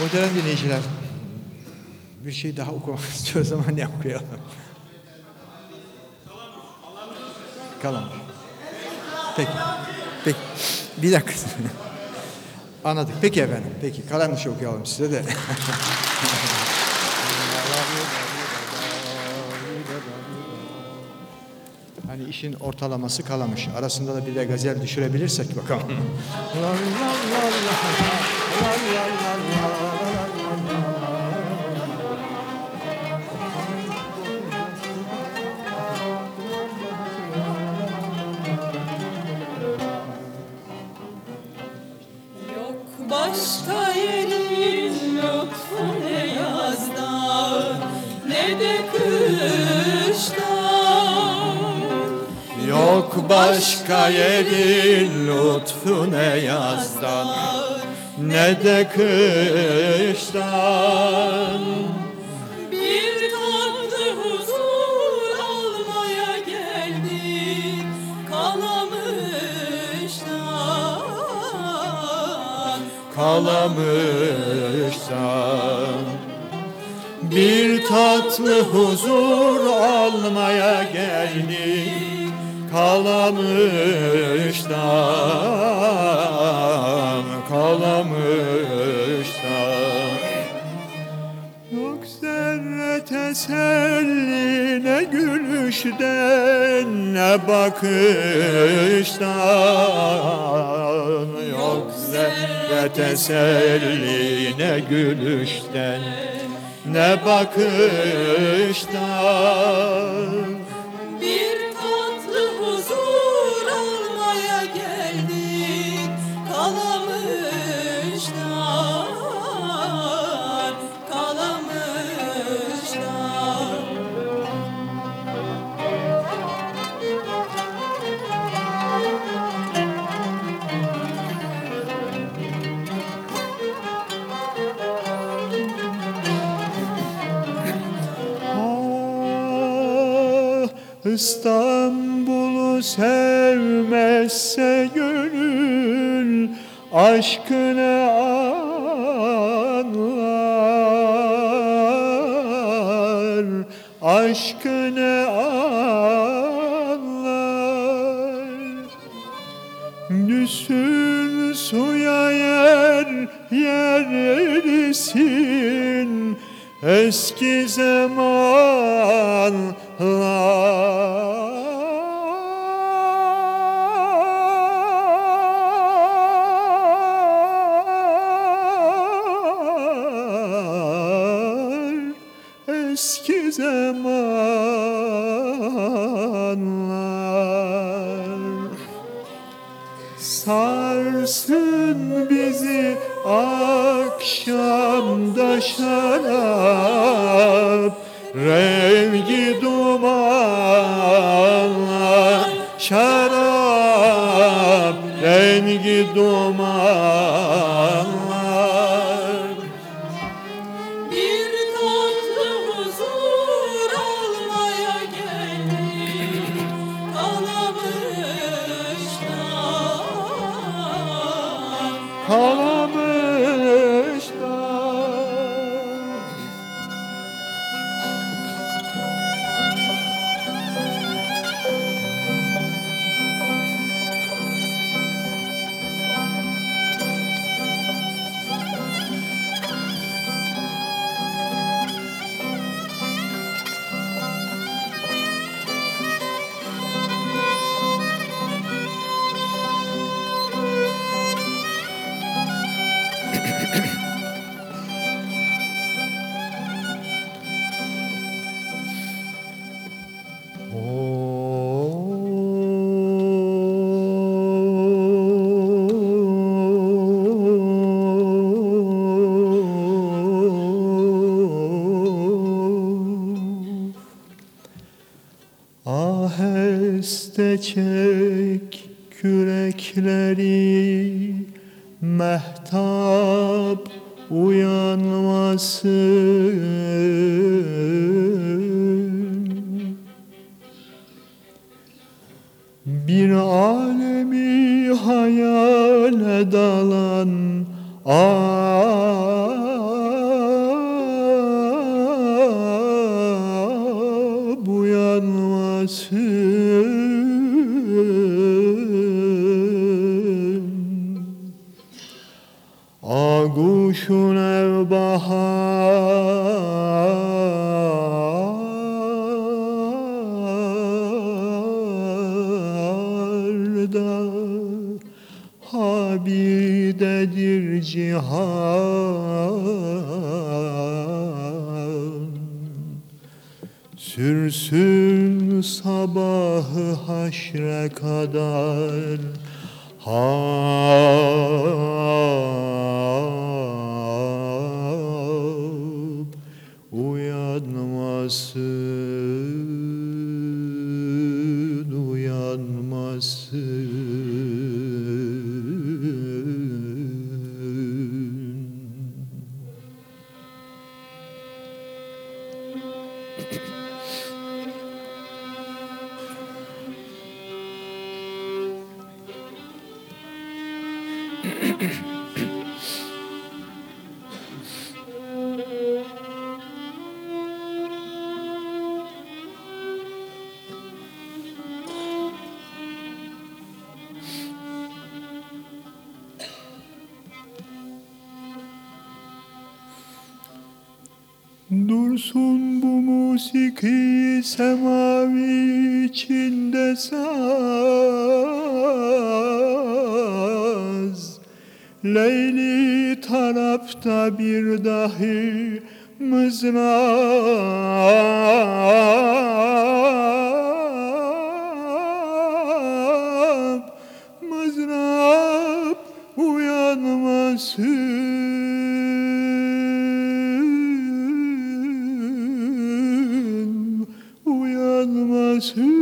Muhterem dinleyiciler, bir şey daha okumak istiyoruz ama ne okuyalım? Kalamış. Peki. Peki. Bir dakika. Anladık. Peki efendim. Peki. Kalamış okuyalım size de. Hani işin ortalaması kalamış. Arasında da bir de gazel düşürebilirsek bakalım. Başka yerin lütfu ne yazda ne de kışta Yok başka yerin lütfu ne yazdan ne de kıştan kalamışsan Bir tatlı huzur almaya geldik Kalamıştan, kalamıştan Yok zerre teselli ne gülüşten ne bakıştan zerre teselli ne gülüşten ne bakıştan İstanbul'u sevmezse gönül aşkını anlar. Aşkını anlar. Düşsün suya yer yerlisin eski zamanlar eski zamanlar. Sarsın bizi akşamda şarap Rengi dumanlar Şarap. Rengi dumanlar. Bir tatlı huzur almaya geldik kalamıştan Kalamışlar çek kürekleri mehtap uyanmasın Bir alemi hayale dalan Habidedir cihan. Sürsün sabahı haşre kadar. Hap uyanmasın Dursun bu musiki semavi içinde saz. Leyli tarafta bir dahi mızrap. Mızrap uyanmasın Uyanmasın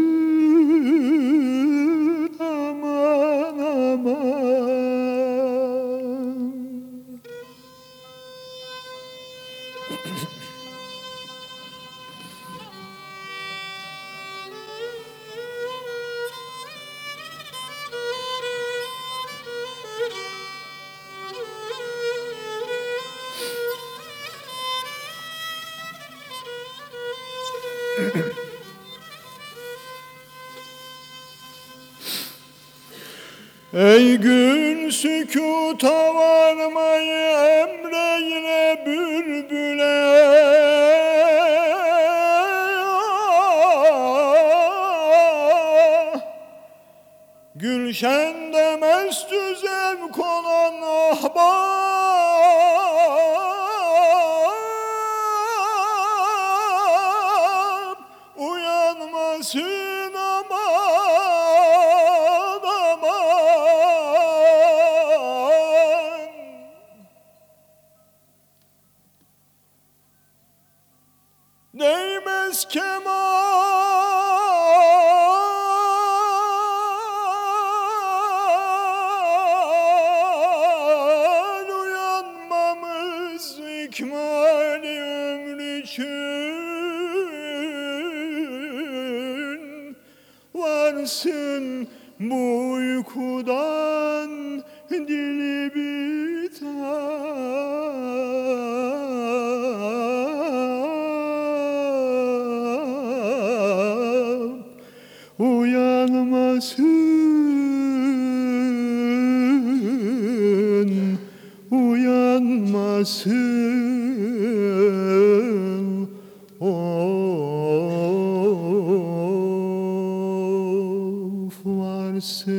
Ey gün sükuta varmayı emreyle bülbüle. Gülşende mestü zevk olan ahbap Değmez kemal. Uyanmamız ikmali ömrü için. Varsın bu uykudan dili bitap uyanmasın Of varsın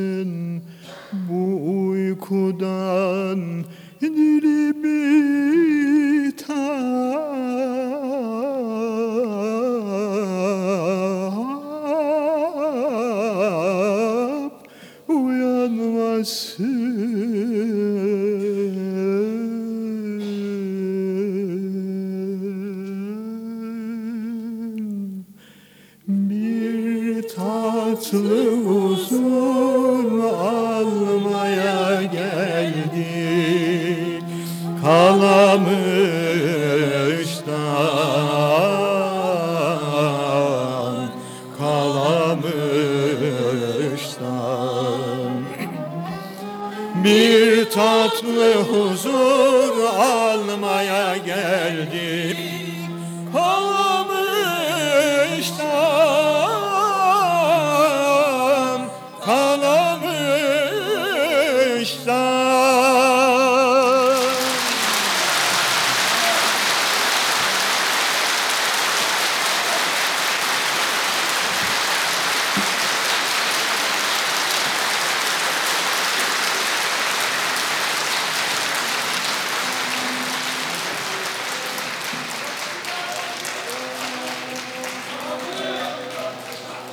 tatlı huzur almaya geldik. Kalamış'tan Kalamış'tan Bir tatlı huzur almaya geldim